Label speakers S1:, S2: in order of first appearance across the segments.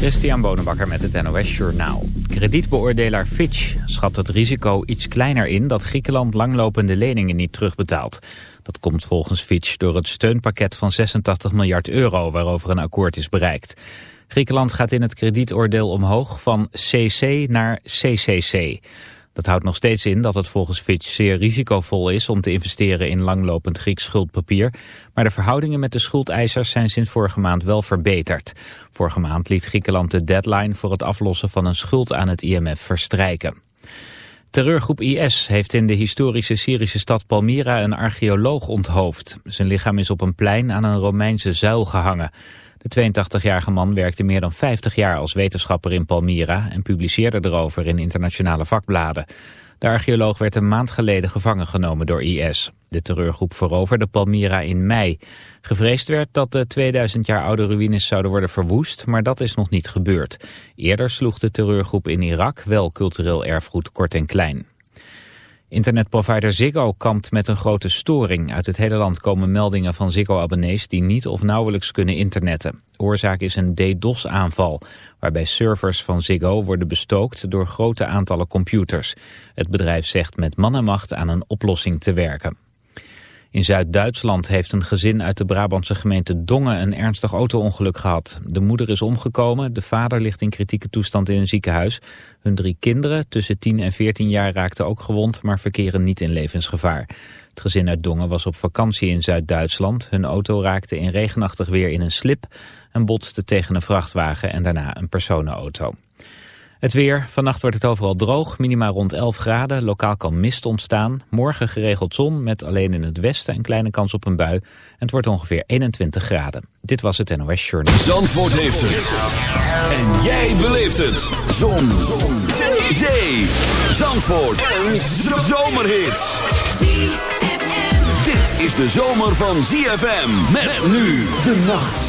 S1: Christian Bonenbakker met het NOS Journaal. Kredietbeoordelaar Fitch schat het risico iets kleiner in... dat Griekenland langlopende leningen niet terugbetaalt. Dat komt volgens Fitch door het steunpakket van 86 miljard euro... waarover een akkoord is bereikt. Griekenland gaat in het kredietoordeel omhoog van CC naar CCC... Dat houdt nog steeds in dat het volgens Fitch zeer risicovol is om te investeren in langlopend Grieks schuldpapier. Maar de verhoudingen met de schuldeisers zijn sinds vorige maand wel verbeterd. Vorige maand liet Griekenland de deadline voor het aflossen van een schuld aan het IMF verstrijken. Terreurgroep IS heeft in de historische Syrische stad Palmyra een archeoloog onthoofd. Zijn lichaam is op een plein aan een Romeinse zuil gehangen. De 82-jarige man werkte meer dan 50 jaar als wetenschapper in Palmyra en publiceerde erover in internationale vakbladen. De archeoloog werd een maand geleden gevangen genomen door IS. De terreurgroep veroverde Palmyra in mei. Gevreesd werd dat de 2000 jaar oude ruïnes zouden worden verwoest, maar dat is nog niet gebeurd. Eerder sloeg de terreurgroep in Irak wel cultureel erfgoed kort en klein. Internetprovider Ziggo kampt met een grote storing. Uit het hele land komen meldingen van Ziggo-abonnees die niet of nauwelijks kunnen internetten. Oorzaak is een DDoS-aanval, waarbij servers van Ziggo worden bestookt door grote aantallen computers. Het bedrijf zegt met man en macht aan een oplossing te werken. In Zuid-Duitsland heeft een gezin uit de Brabantse gemeente Dongen een ernstig auto-ongeluk gehad. De moeder is omgekomen, de vader ligt in kritieke toestand in een ziekenhuis. Hun drie kinderen tussen 10 en 14 jaar raakten ook gewond, maar verkeren niet in levensgevaar. Het gezin uit Dongen was op vakantie in Zuid-Duitsland. Hun auto raakte in regenachtig weer in een slip en botste tegen een vrachtwagen en daarna een personenauto. Het weer. Vannacht wordt het overal droog. Minima rond 11 graden. Lokaal kan mist ontstaan. Morgen geregeld zon met alleen in het westen een kleine kans op een bui. En het wordt ongeveer 21 graden. Dit was het NOS Journal.
S2: Zandvoort heeft het. En jij beleeft het. Zon. zon. Zee. Zee. Zandvoort. Een zomerhit. Dit is de zomer van ZFM. Met nu de nacht.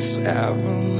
S2: seven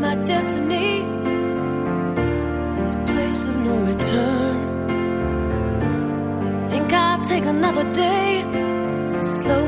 S3: my destiny in this place of no return. I think I'll take another day and slow.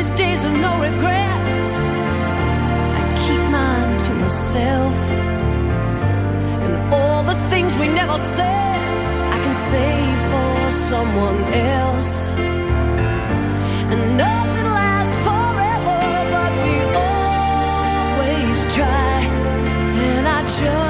S3: These
S4: days of no regrets. I keep mine to myself. And all the things we never said, I can save for someone else. And nothing lasts forever, but we always try. And I just